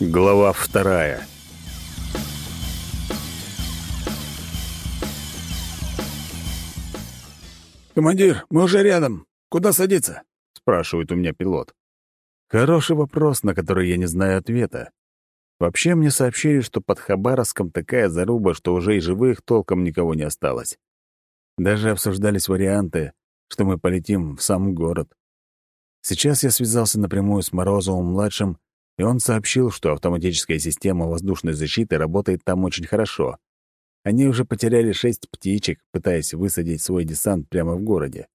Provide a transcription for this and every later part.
Глава вторая. «Командир, мы уже рядом. Куда садиться?» — спрашивает у меня пилот. Хороший вопрос, на который я не знаю ответа. Вообще мне сообщили, что под Хабаровском такая заруба, что уже и живых толком никого не осталось. Даже обсуждались варианты, что мы полетим в сам город. Сейчас я связался напрямую с Морозовым-младшим, и он сообщил, что автоматическая система воздушной защиты работает там очень хорошо. Они уже потеряли шесть птичек, пытаясь высадить свой десант прямо в городе.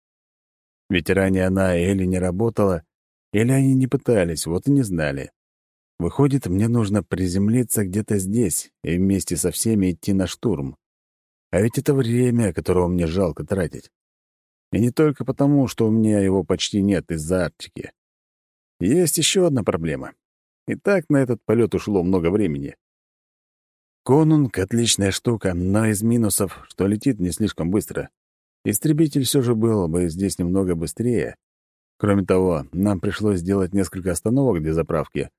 Ведь ранее она или не работала, или они не пытались, вот и не знали. Выходит, мне нужно приземлиться где-то здесь и вместе со всеми идти на штурм. А ведь это время, которого мне жалко тратить. И не только потому, что у меня его почти нет из-за Арктики. Есть еще одна проблема. И так на этот полет ушло много времени. Конунг — отличная штука, но из минусов, что летит не слишком быстро. Истребитель все же был бы здесь немного быстрее. Кроме того, нам пришлось сделать несколько остановок для заправки.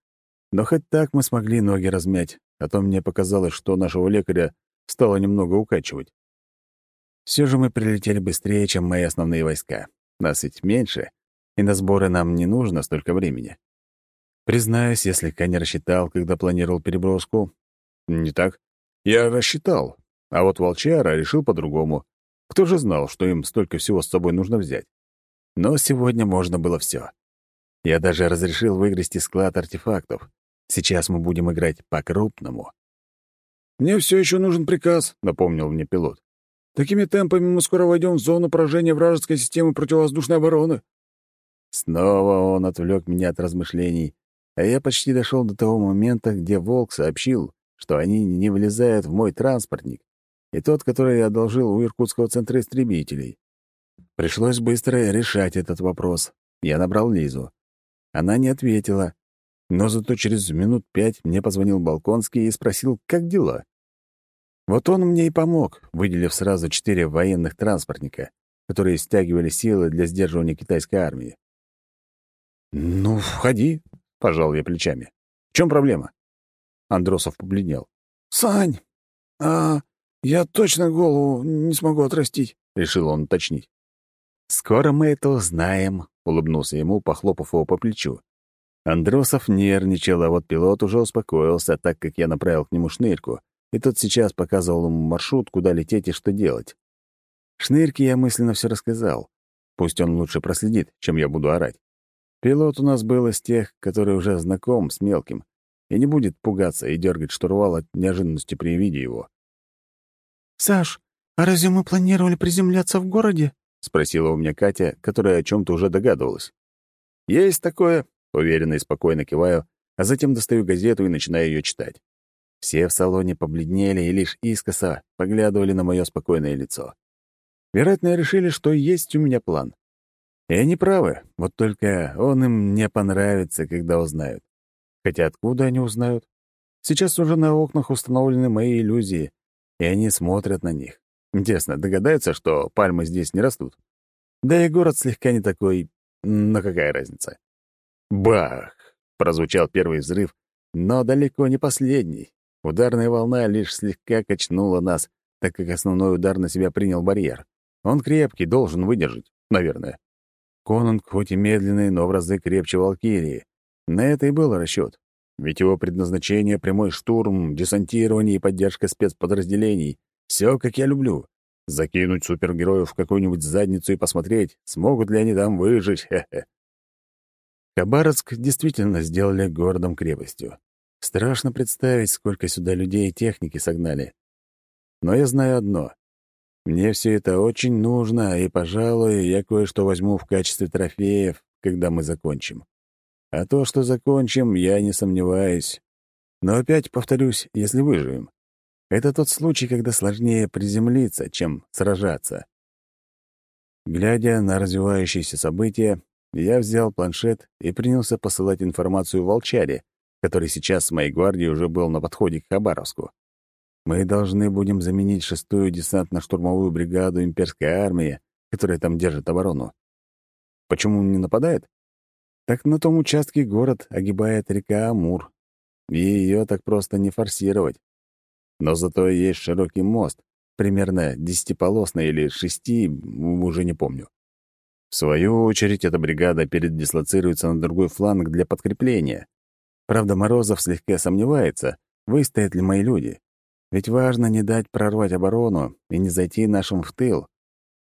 Но хоть так мы смогли ноги размять, а то мне показалось, что нашего лекаря стало немного укачивать. Все же мы прилетели быстрее, чем мои основные войска. Нас ведь меньше, и на сборы нам не нужно столько времени. Признаюсь, я слегка не рассчитал, когда планировал переброску. Не так. Я рассчитал, а вот волчара решил по-другому. Кто же знал, что им столько всего с собой нужно взять? Но сегодня можно было все. Я даже разрешил выгрести склад артефактов. Сейчас мы будем играть по-крупному. «Мне все еще нужен приказ», — напомнил мне пилот. Такими темпами мы скоро войдем в зону поражения вражеской системы противовоздушной обороны. Снова он отвлек меня от размышлений, а я почти дошел до того момента, где Волк сообщил, что они не влезают в мой транспортник, и тот, который я одолжил у Иркутского центра истребителей. Пришлось быстро решать этот вопрос. Я набрал Лизу. Она не ответила, но зато через минут пять мне позвонил Балконский и спросил, как дела. Вот он мне и помог, выделив сразу четыре военных транспортника, которые стягивали силы для сдерживания китайской армии. «Ну, входи», — пожал я плечами. «В чем проблема?» Андросов побледнел. «Сань, а я точно голову не смогу отрастить», — решил он уточнить. «Скоро мы это узнаем», — улыбнулся ему, похлопав его по плечу. Андросов нервничал, а вот пилот уже успокоился, так как я направил к нему шнырку, и тот сейчас показывал ему маршрут, куда лететь и что делать. Шнырке я мысленно все рассказал. Пусть он лучше проследит, чем я буду орать. Пилот у нас был из тех, который уже знаком с мелким, и не будет пугаться и дергать штурвал от неожиданности при виде его. «Саш, а разве мы планировали приземляться в городе?» — спросила у меня Катя, которая о чем то уже догадывалась. «Есть такое», — уверенно и спокойно киваю, а затем достаю газету и начинаю ее читать. Все в салоне побледнели и лишь искоса поглядывали на мое спокойное лицо. Вероятно, решили, что есть у меня план. И они правы, вот только он им не понравится, когда узнают. Хотя откуда они узнают? Сейчас уже на окнах установлены мои иллюзии, и они смотрят на них. Интересно, догадаются, что пальмы здесь не растут? Да и город слегка не такой, но какая разница? Бах! Прозвучал первый взрыв, но далеко не последний. Ударная волна лишь слегка качнула нас, так как основной удар на себя принял барьер. Он крепкий, должен выдержать, наверное. Конунг хоть и медленный, но в разы крепче Валкирии. На это и был расчет. Ведь его предназначение — прямой штурм, десантирование и поддержка спецподразделений. Все, как я люблю. Закинуть супергероев в какую-нибудь задницу и посмотреть, смогут ли они там выжить. Хе -хе. Хабаровск действительно сделали городом-крепостью. Страшно представить, сколько сюда людей и техники согнали. Но я знаю одно. Мне все это очень нужно, и, пожалуй, я кое-что возьму в качестве трофеев, когда мы закончим. А то, что закончим, я не сомневаюсь. Но опять повторюсь, если выживем. Это тот случай, когда сложнее приземлиться, чем сражаться. Глядя на развивающиеся события, я взял планшет и принялся посылать информацию волчаре, который сейчас с моей гвардией уже был на подходе к Хабаровску. Мы должны будем заменить шестую десантно-штурмовую бригаду имперской армии, которая там держит оборону. Почему не нападает? Так на том участке город огибает река Амур. и ее так просто не форсировать. Но зато есть широкий мост, примерно десятиполосный или шести, уже не помню. В свою очередь, эта бригада передислоцируется на другой фланг для подкрепления. Правда, Морозов слегка сомневается, выстоят ли мои люди. Ведь важно не дать прорвать оборону и не зайти нашим в тыл.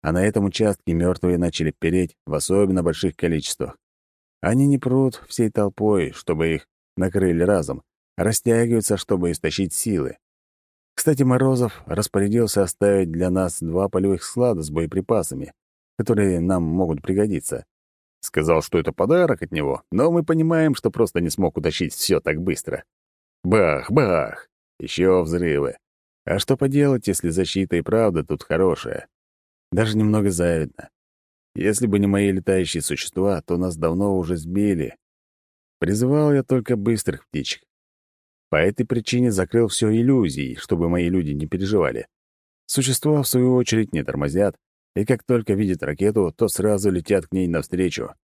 А на этом участке мертвые начали переть в особенно больших количествах. Они не прут всей толпой, чтобы их накрыли разом, а растягиваются, чтобы истощить силы. Кстати, Морозов распорядился оставить для нас два полевых склада с боеприпасами, которые нам могут пригодиться. Сказал, что это подарок от него, но мы понимаем, что просто не смог утащить все так быстро. Бах, бах! Еще взрывы. А что поделать, если защита и правда тут хорошая? Даже немного завидно. Если бы не мои летающие существа, то нас давно уже сбили. Призывал я только быстрых птичек. По этой причине закрыл все иллюзией, чтобы мои люди не переживали. Существа, в свою очередь, не тормозят, и как только видят ракету, то сразу летят к ней навстречу.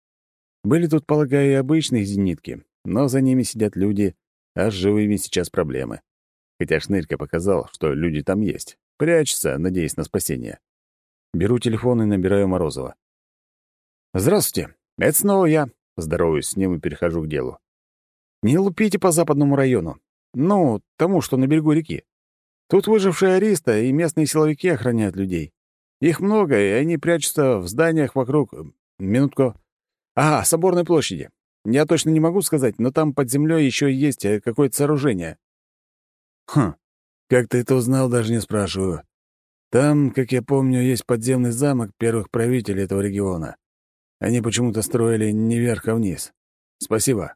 Были тут, полагаю, и обычные зенитки, но за ними сидят люди, а с живыми сейчас проблемы. Хотя Шнырька показал, что люди там есть. Прячется, надеясь на спасение. Беру телефон и набираю Морозова. «Здравствуйте. Это снова я». Здороваюсь с ним и перехожу к делу. «Не лупите по западному району. Ну, тому, что на берегу реки. Тут выжившие ариста и местные силовики охраняют людей. Их много, и они прячутся в зданиях вокруг... Минутку. Ага, Соборной площади. Я точно не могу сказать, но там под землей еще есть э, какое-то сооружение. Хм, как ты это узнал, даже не спрашиваю. Там, как я помню, есть подземный замок первых правителей этого региона. Они почему-то строили не вверх, а вниз. Спасибо.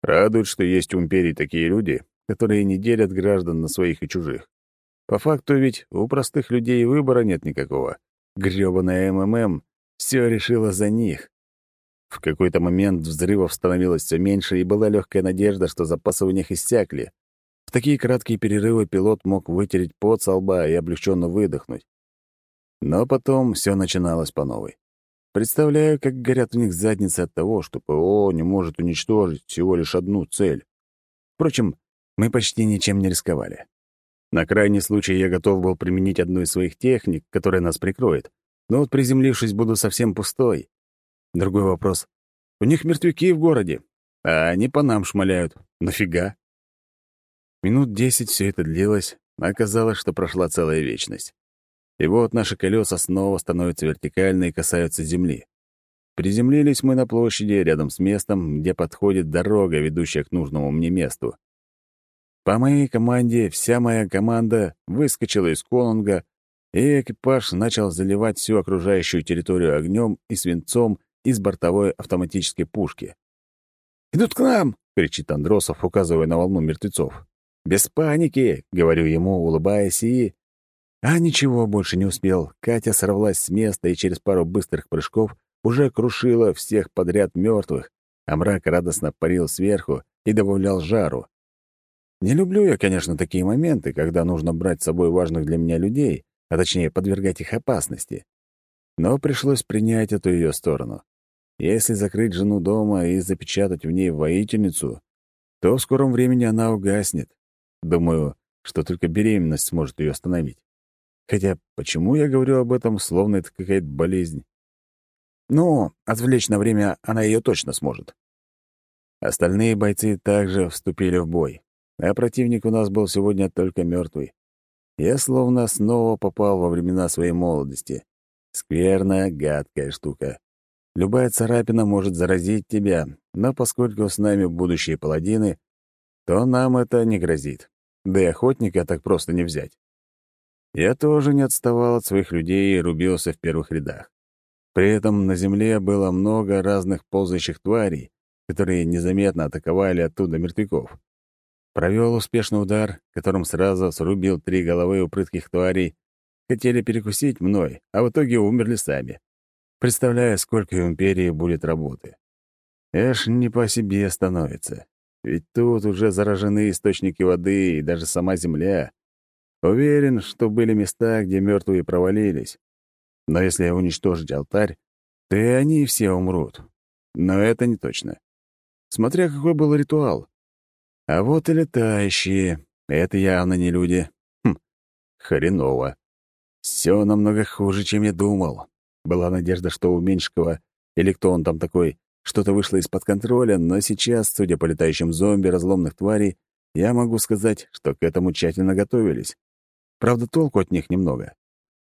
Радует, что есть у империи такие люди, которые не делят граждан на своих и чужих. По факту ведь у простых людей выбора нет никакого. Грёбаная МММ все решила за них. В какой-то момент взрывов становилось все меньше, и была легкая надежда, что запасы у них иссякли. Такие краткие перерывы пилот мог вытереть пот со лба и облегченно выдохнуть. Но потом все начиналось по новой. Представляю, как горят у них задницы от того, что ПО не может уничтожить всего лишь одну цель. Впрочем, мы почти ничем не рисковали. На крайний случай я готов был применить одну из своих техник, которая нас прикроет, но вот приземлившись, буду совсем пустой. Другой вопрос. У них мертвяки в городе, а они по нам шмаляют. Нафига? Минут десять все это длилось, а оказалось, что прошла целая вечность. И вот наши колеса снова становятся вертикальны и касаются земли. Приземлились мы на площади рядом с местом, где подходит дорога, ведущая к нужному мне месту. По моей команде вся моя команда выскочила из Конунга, и экипаж начал заливать всю окружающую территорию огнем и свинцом из бортовой автоматической пушки. «Идут к нам!» — кричит Андросов, указывая на волну мертвецов. «Без паники!» — говорю ему, улыбаясь, и... А ничего больше не успел. Катя сорвалась с места и через пару быстрых прыжков уже крушила всех подряд мертвых, а мрак радостно парил сверху и добавлял жару. Не люблю я, конечно, такие моменты, когда нужно брать с собой важных для меня людей, а точнее подвергать их опасности. Но пришлось принять эту ее сторону. Если закрыть жену дома и запечатать в ней воительницу, то в скором времени она угаснет. Думаю, что только беременность сможет ее остановить. Хотя почему я говорю об этом, словно это какая-то болезнь? Ну, отвлечь на время она ее точно сможет. Остальные бойцы также вступили в бой, а противник у нас был сегодня только мертвый. Я словно снова попал во времена своей молодости. Скверная, гадкая штука. Любая царапина может заразить тебя, но поскольку с нами будущие паладины, то нам это не грозит. Да и охотника так просто не взять. Я тоже не отставал от своих людей и рубился в первых рядах. При этом на земле было много разных ползающих тварей, которые незаметно атаковали оттуда мертвяков. Провел успешный удар, которым сразу срубил три головы у прытких тварей. Хотели перекусить мной, а в итоге умерли сами. Представляю, сколько Империи будет работы. Эш не по себе становится. Ведь тут уже заражены источники воды и даже сама земля. Уверен, что были места, где мертвые провалились. Но если уничтожить алтарь, то и они все умрут. Но это не точно. Смотря какой был ритуал. А вот и летающие. Это явно не люди. Хм, хреново. Все намного хуже, чем я думал. Была надежда, что у Меньшикова, или кто он там такой, что-то вышло из-под контроля, но сейчас, судя по летающим зомби разломных тварей, я могу сказать, что к этому тщательно готовились. Правда, толку от них немного.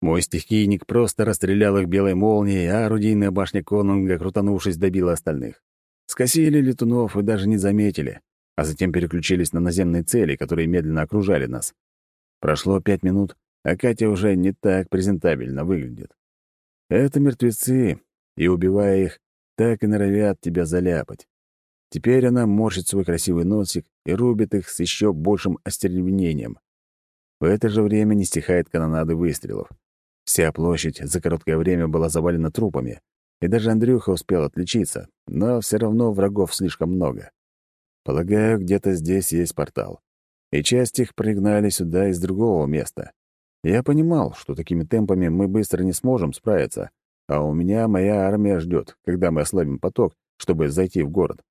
Мой стихийник просто расстрелял их белой молнией, а орудийная башня Конунга, крутанувшись, добила остальных. Скосили летунов и даже не заметили, а затем переключились на наземные цели, которые медленно окружали нас. Прошло пять минут, а Катя уже не так презентабельно выглядит. Это мертвецы, и, убивая их, так и норовят тебя заляпать. Теперь она морщит свой красивый носик и рубит их с еще большим остервенением. В это же время не стихает канонады выстрелов. Вся площадь за короткое время была завалена трупами, и даже Андрюха успел отличиться, но все равно врагов слишком много. Полагаю, где-то здесь есть портал. И часть их пригнали сюда из другого места. Я понимал, что такими темпами мы быстро не сможем справиться, а у меня моя армия ждет, когда мы ослабим поток, чтобы зайти в город.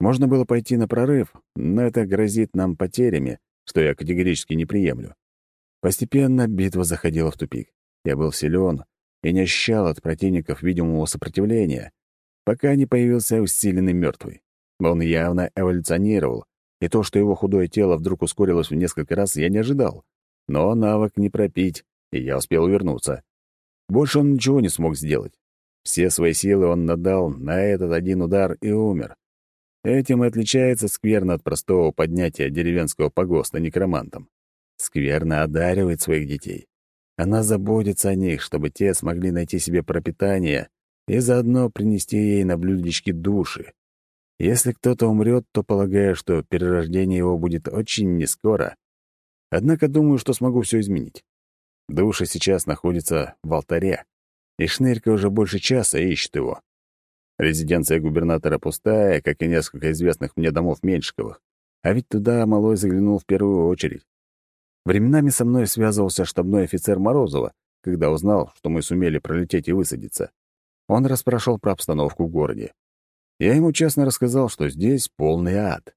Можно было пойти на прорыв, но это грозит нам потерями, что я категорически не приемлю. Постепенно битва заходила в тупик. Я был силен и не ощущал от противников видимого сопротивления, пока не появился усиленный мертвый. Он явно эволюционировал, и то, что его худое тело вдруг ускорилось в несколько раз, я не ожидал. Но навык не пропить, и я успел увернуться. Больше он ничего не смог сделать. Все свои силы он надал на этот один удар и умер. Этим и отличается скверно от простого поднятия деревенского погоста некромантом. Скверно одаривает своих детей. Она заботится о них, чтобы те смогли найти себе пропитание и заодно принести ей на блюдечке души. Если кто-то умрет, то полагаю, что перерождение его будет очень нескоро. Однако думаю, что смогу все изменить. Душа сейчас находится в алтаре, и Шнырька уже больше часа ищет его. Резиденция губернатора пустая, как и несколько известных мне домов Меньшиковых. А ведь туда Малой заглянул в первую очередь. Временами со мной связывался штабной офицер Морозова, когда узнал, что мы сумели пролететь и высадиться. Он расспрашивал про обстановку в городе. Я ему честно рассказал, что здесь полный ад.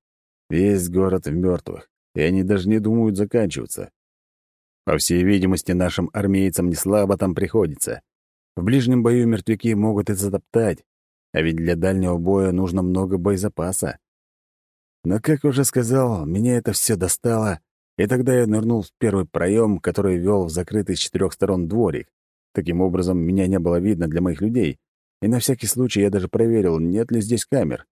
Весь город в мертвых, и они даже не думают заканчиваться. По всей видимости, нашим армейцам не слабо там приходится. В ближнем бою мертвяки могут и затоптать, а ведь для дальнего боя нужно много боезапаса. Но, как уже сказал, меня это все достало, и тогда я нырнул в первый проем, который вел в закрытый с четырех сторон дворик. Таким образом, меня не было видно для моих людей, и на всякий случай я даже проверил, нет ли здесь камер.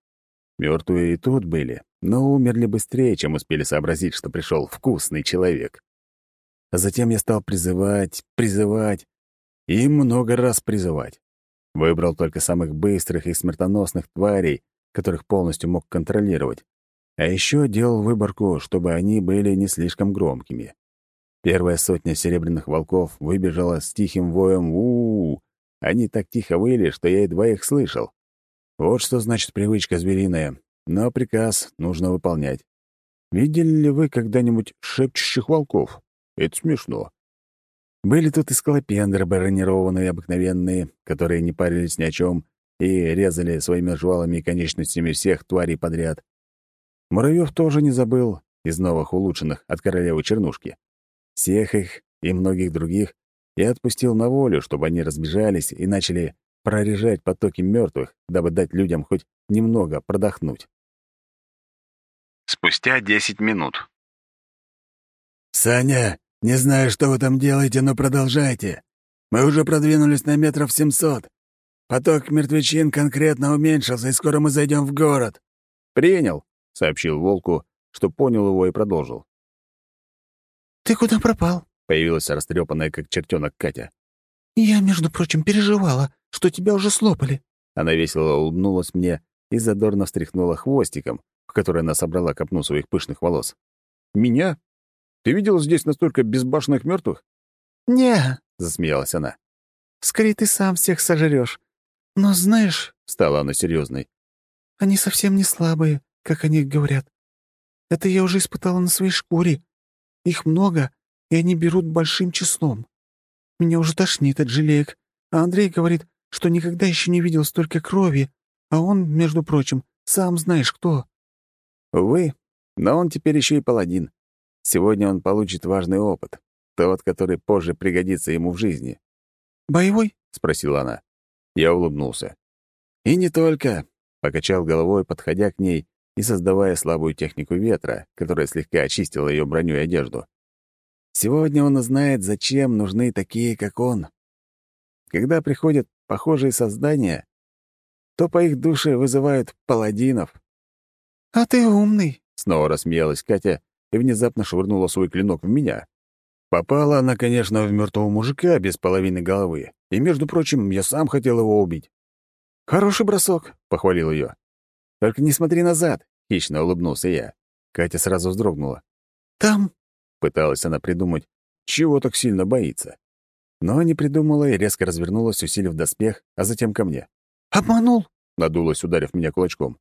Мертвые и тут были, но умерли быстрее, чем успели сообразить, что пришел вкусный человек. А затем я стал призывать, призывать и много раз призывать. Выбрал только самых быстрых и смертоносных тварей, которых полностью мог контролировать. А еще делал выборку, чтобы они были не слишком громкими. Первая сотня серебряных волков выбежала с тихим воем у, -у, -у. Они так тихо выли, что я едва их слышал. Вот что значит привычка звериная. Но приказ нужно выполнять. Видели ли вы когда-нибудь шепчущих волков? Это смешно. Были тут и скалопендры бронированные обыкновенные, которые не парились ни о чем и резали своими жвалами и конечностями всех тварей подряд. Муравьев тоже не забыл, из новых улучшенных от королевы Чернушки. Всех их и многих других я отпустил на волю, чтобы они разбежались и начали прорежать потоки мертвых, дабы дать людям хоть немного продохнуть. Спустя десять минут. «Саня, не знаю, что вы там делаете, но продолжайте. Мы уже продвинулись на метров семьсот. Поток мертвечин конкретно уменьшился, и скоро мы зайдем в город». «Принял», — сообщил Волку, что понял его и продолжил. «Ты куда пропал?» — появилась растрепанная, как чертенок Катя. «Я, между прочим, переживала, что тебя уже слопали». Она весело улыбнулась мне и задорно встряхнула хвостиком, в который она собрала копну своих пышных волос. «Меня? Ты видела здесь настолько безбашенных мертвых? «Не», — засмеялась она. «Скорее ты сам всех сожрешь. Но знаешь...» — стала она серьезной. «Они совсем не слабые как они говорят. Это я уже испытала на своей шкуре. Их много, и они берут большим числом. Меня уже тошнит от жалеек, а Андрей говорит, что никогда еще не видел столько крови, а он, между прочим, сам знаешь кто». Увы, Но он теперь еще и паладин. Сегодня он получит важный опыт, тот, который позже пригодится ему в жизни. «Боевой?» — спросила она. Я улыбнулся. «И не только», — покачал головой, подходя к ней и создавая слабую технику ветра, которая слегка очистила ее броню и одежду. «Сегодня он узнает, зачем нужны такие, как он. Когда приходят похожие создания, то по их душе вызывают паладинов». «А ты умный», — снова рассмеялась Катя и внезапно швырнула свой клинок в меня. Попала она, конечно, в мертвого мужика без половины головы, и, между прочим, я сам хотел его убить. «Хороший бросок», — похвалил ее. «Только не смотри назад», — хищно улыбнулся я. Катя сразу вздрогнула. «Там...» — пыталась она придумать, чего так сильно боится. Но не придумала и резко развернулась, усилив доспех, а затем ко мне. «Обманул?» — надулась, ударив меня кулачком.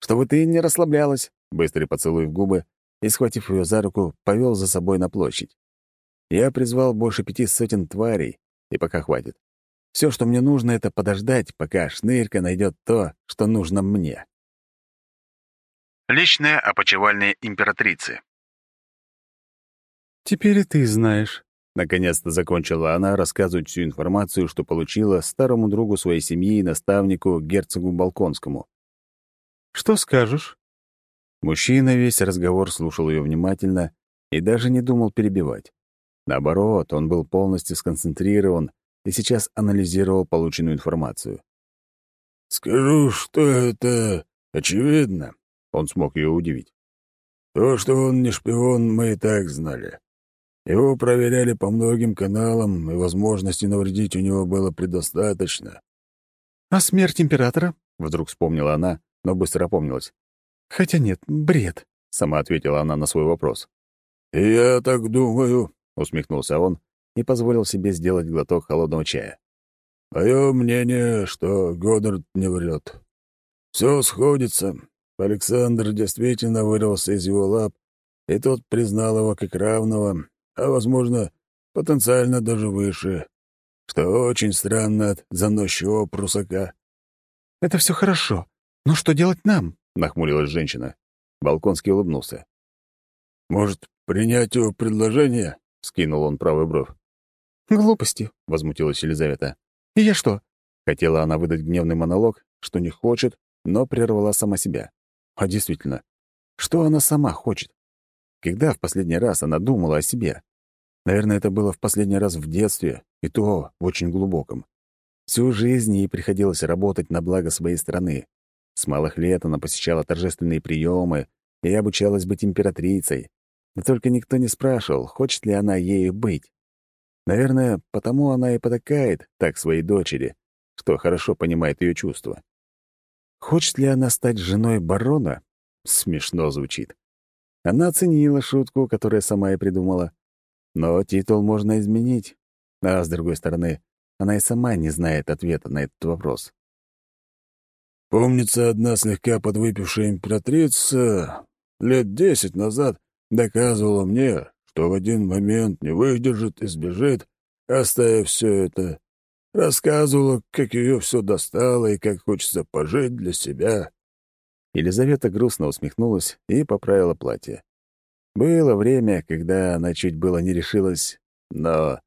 «Чтобы ты не расслаблялась», — быстрый поцелуй в губы, и, схватив ее за руку, повел за собой на площадь. Я призвал больше пяти сотен тварей, и пока хватит. Все, что мне нужно, это подождать, пока шнырька найдет то, что нужно мне. Личная опочивальная императрицы. «Теперь и ты знаешь». Наконец-то закончила она рассказывать всю информацию, что получила старому другу своей семьи и наставнику, герцогу Балконскому. «Что скажешь?» Мужчина весь разговор слушал ее внимательно и даже не думал перебивать. Наоборот, он был полностью сконцентрирован и сейчас анализировал полученную информацию. «Скажу, что это очевидно», — он смог ее удивить. «То, что он не шпион, мы и так знали. Его проверяли по многим каналам, и возможности навредить у него было предостаточно». «А смерть императора?» — вдруг вспомнила она, но быстро опомнилась. «Хотя нет, бред», — сама ответила она на свой вопрос. «И я так думаю», — усмехнулся он и позволил себе сделать глоток холодного чая. «Мое мнение, что Годдард не врет. Все сходится. Александр действительно вырвался из его лап, и тот признал его как равного, а, возможно, потенциально даже выше, что очень странно от заносчивого прусака». «Это все хорошо. Но что делать нам?» — нахмурилась женщина. Балконский улыбнулся. «Может, принять его предложение?» — скинул он правую бровь. «Глупости», — возмутилась Елизавета. «И я что?» Хотела она выдать гневный монолог, что не хочет, но прервала сама себя. А действительно, что она сама хочет? Когда в последний раз она думала о себе? Наверное, это было в последний раз в детстве, и то в очень глубоком. Всю жизнь ей приходилось работать на благо своей страны. С малых лет она посещала торжественные приемы и обучалась быть императрицей. Но только никто не спрашивал, хочет ли она ею быть. Наверное, потому она и потакает так своей дочери, что хорошо понимает ее чувства. Хочет ли она стать женой барона? Смешно звучит. Она оценила шутку, которую сама и придумала. Но титул можно изменить. А с другой стороны, она и сама не знает ответа на этот вопрос. Помнится, одна слегка подвыпившая императрица лет десять назад доказывала мне, что в один момент не выдержит и сбежит, оставив все это. Рассказывала, как ее все достало и как хочется пожить для себя. Елизавета грустно усмехнулась и поправила платье. Было время, когда она чуть было не решилась, но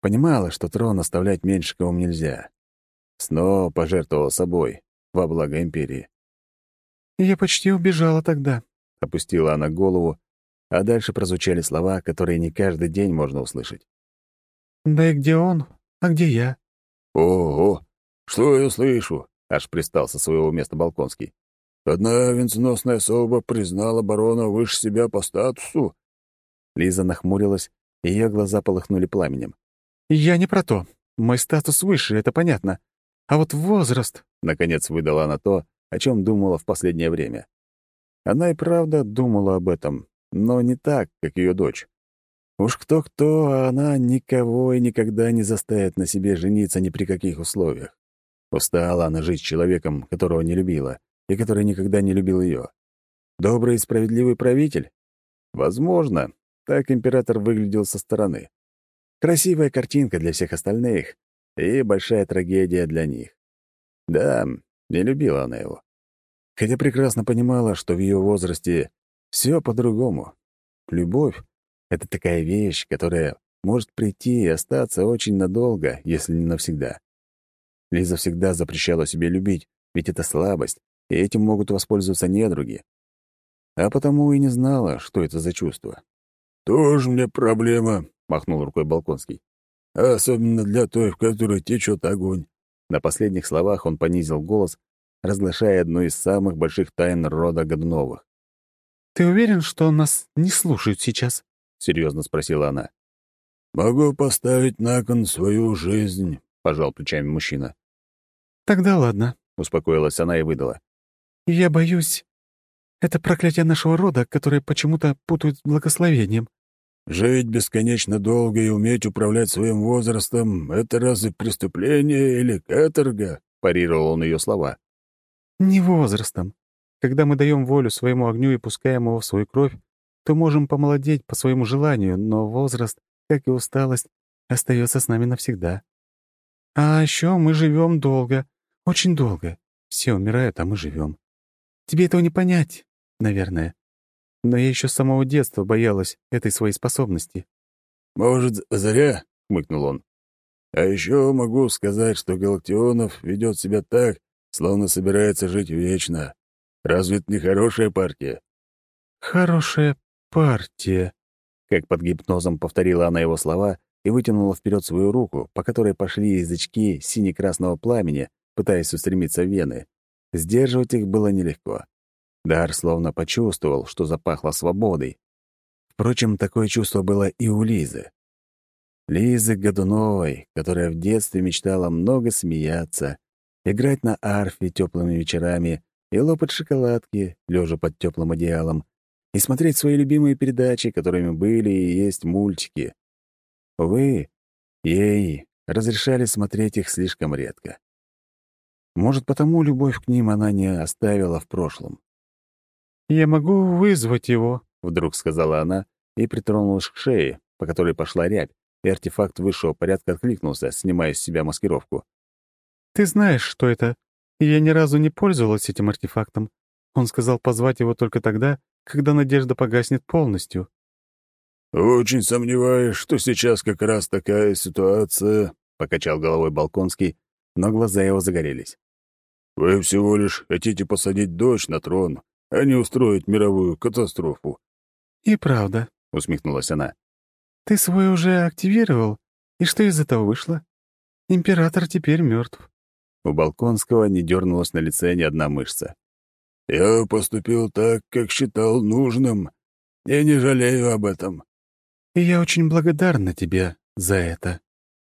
понимала, что трон оставлять Меньшиковым нельзя. Снова пожертвовала собой во благо империи. «Я почти убежала тогда», — опустила она голову а дальше прозвучали слова, которые не каждый день можно услышать. «Да и где он? А где я?» «Ого! Что я слышу?» — аж пристал со своего места Балконский. «Одна венценосная особа признала барона выше себя по статусу». Лиза нахмурилась, и ее глаза полыхнули пламенем. «Я не про то. Мой статус выше, это понятно. А вот возраст...» — наконец выдала она то, о чем думала в последнее время. Она и правда думала об этом, но не так, как ее дочь. Уж кто-кто, а она никого и никогда не заставит на себе жениться ни при каких условиях. Устала она жить с человеком, которого не любила, и который никогда не любил ее. Добрый и справедливый правитель? Возможно, так император выглядел со стороны. Красивая картинка для всех остальных и большая трагедия для них. Да, не любила она его. Хотя прекрасно понимала, что в ее возрасте Все по-другому. Любовь — это такая вещь, которая может прийти и остаться очень надолго, если не навсегда. Лиза всегда запрещала себе любить, ведь это слабость, и этим могут воспользоваться недруги. А потому и не знала, что это за чувство. «Тоже мне проблема», — махнул рукой Балконский. «Особенно для той, в которой течет огонь». На последних словах он понизил голос, разглашая одну из самых больших тайн рода Годуновых. «Ты уверен, что нас не слушают сейчас?» — серьезно спросила она. «Могу поставить на кон свою жизнь», — пожал плечами мужчина. «Тогда ладно», — успокоилась она и выдала. «Я боюсь, это проклятие нашего рода, которое почему-то путают с благословением». «Жить бесконечно долго и уметь управлять своим возрастом — это разве преступление или каторга?» — парировал он ее слова. «Не возрастом. Когда мы даем волю своему огню и пускаем его в свою кровь, то можем помолодеть по своему желанию, но возраст, как и усталость, остается с нами навсегда. А еще мы живем долго, очень долго. Все умирают, а мы живем. Тебе этого не понять, наверное. Но я еще с самого детства боялась этой своей способности. «Может, зря?» — хмыкнул он. «А еще могу сказать, что Галактионов ведет себя так, словно собирается жить вечно. Разве это не хорошая партия?» «Хорошая партия», — как под гипнозом повторила она его слова и вытянула вперед свою руку, по которой пошли язычки сине-красного пламени, пытаясь устремиться в вены. Сдерживать их было нелегко. Дар словно почувствовал, что запахло свободой. Впрочем, такое чувство было и у Лизы. Лизы Годуновой, которая в детстве мечтала много смеяться, играть на арфе теплыми вечерами и лопать шоколадки, лежа под теплым одеялом, и смотреть свои любимые передачи, которыми были и есть мультики. Увы, ей разрешали смотреть их слишком редко. Может, потому любовь к ним она не оставила в прошлом. «Я могу вызвать его», — вдруг сказала она и притронулась к шее, по которой пошла рябь, и артефакт высшего порядка откликнулся, снимая с себя маскировку. «Ты знаешь, что это. Я ни разу не пользовалась этим артефактом. Он сказал позвать его только тогда, когда надежда погаснет полностью». «Очень сомневаюсь, что сейчас как раз такая ситуация», — покачал головой Балконский, но глаза его загорелись. «Вы всего лишь хотите посадить дочь на трон, а не устроить мировую катастрофу». «И правда», — усмехнулась она. «Ты свой уже активировал, и что из этого вышло? Император теперь мертв. У Балконского не дернулась на лице ни одна мышца. «Я поступил так, как считал нужным, и не жалею об этом». «И я очень благодарна тебе за это»,